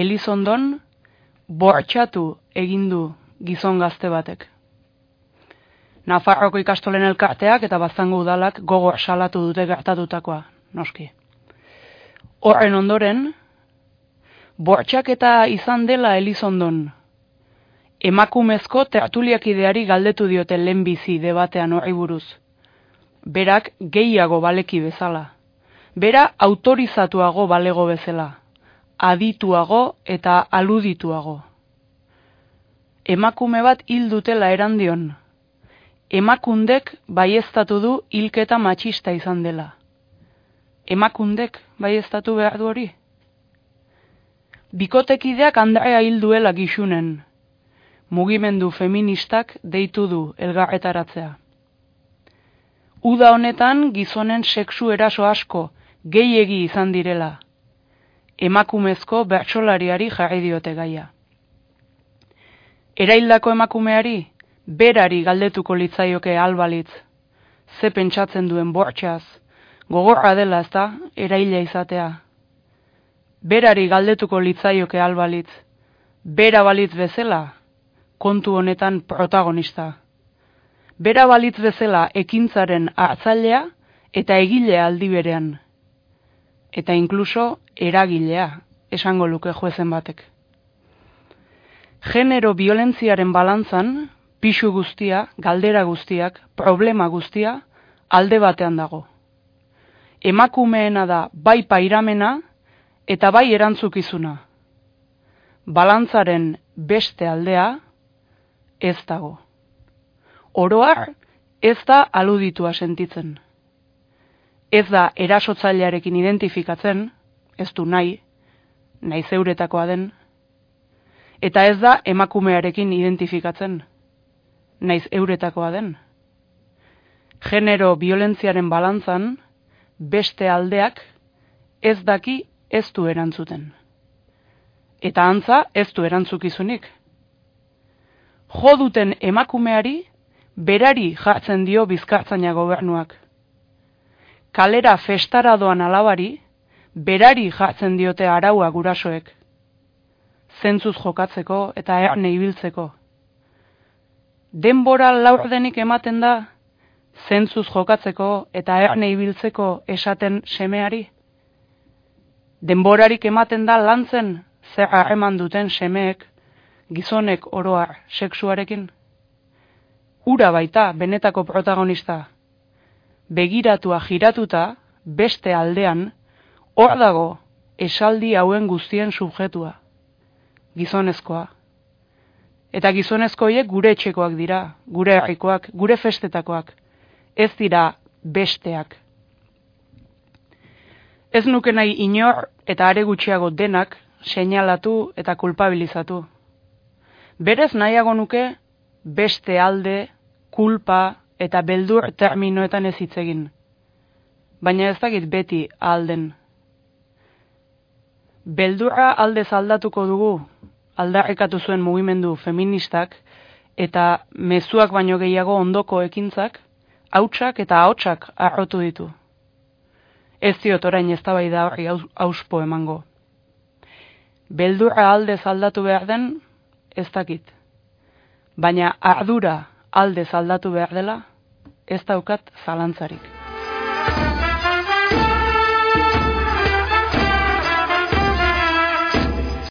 Elizondon bortxatu egindu gizon gazte batek. Nafarroko ikastolen elkarteak eta bazango udalak gogor salatu dute gertatutakoa, noski. Horren ondoren, bortxak eta izan dela Elizondon, emakumezko tertuliak ideari galdetu diote lehenbizi debatean horri buruz. Berak gehiago baleki bezala. Bera autorizatuago balego bezala. Adituago eta aludituago. Emakume bat hil dutela erandion. Emakundek baiestatu du hilketa matxista izan dela. Emakundek baiestatu behar du hori? Bikotekideak Andrea hil duela gixunen mugimendu feministak deitu du elgarretaratzea. Uda honetan gizonen sexu eraso asko gehiegi izan direla. Emakumezko bertsolariari jarri diote gaia. Eraildako emakumeari berari galdetuko litzaioke albalitz. Ze pentsatzen duen bortxaz, gogorra dela ezta eraila izatea. Berari galdetuko litzaioke albalitz. Bera balitz bezala, kontu honetan protagonista. Bera balitz bezala ekintzaren hartzailea eta egilea aldi berean. Eta inkluso eragilea, esango luke juezen batek. Genero violentziaren balantzan, pixu guztia, galdera guztiak, problema guztia, alde batean dago. Emakumeena da bai pairamena eta bai erantzukizuna. Balantzaren beste aldea, ez dago. Oroar, ez da aluditua sentitzen. Ez da erasotzailearekin identifikatzen, ez du nahi, nahi zeuretakoa den, eta ez da emakumearekin identifikatzen, naiz euretakoa den. Genero violentziaren balantzan, beste aldeak ez daki ez du erantzuten. Eta antza ez du erantzukizunik jo duten emakumeari berari jartzen dio bizkartzaina gobernuak. Kalera festara doan alabari, berari jartzen diote araua gurasoek. Zentzuz jokatzeko eta erne ibiltzeko. Denbora laurdenik ematen da, zentzuz jokatzeko eta erne ibiltzeko esaten semeari. Denborarik ematen da lantzen zer eman duten semeek gizonek oroar sexuarekin? Ura baita, benetako protagonista. Begiratua giratuta, beste aldean, hor dago, esaldi hauen guztien subjetua. Gizonezkoa. Eta gizonezkoiek gure etxekoak dira, gure herrikoak, gure festetakoak. Ez dira besteak. Ez nuke nahi inor eta are gutxiago denak seinalatu eta kulpabilizatu. Berez nahiago nuke beste alde, kulpa eta beldur terminoetan ez hitz egin. Baina ez dakit beti alden. Beldurra alde aldatuko dugu aldarrikatu zuen mugimendu feministak eta mezuak baino gehiago ondoko ekintzak, hautsak eta ahotsak arrotu ditu. Ez diot orain ez da hori auspo emango. Beldurra alde aldatu behar den, ez dakit. Baina ardura alde aldatu behar dela, ez daukat zalantzarik.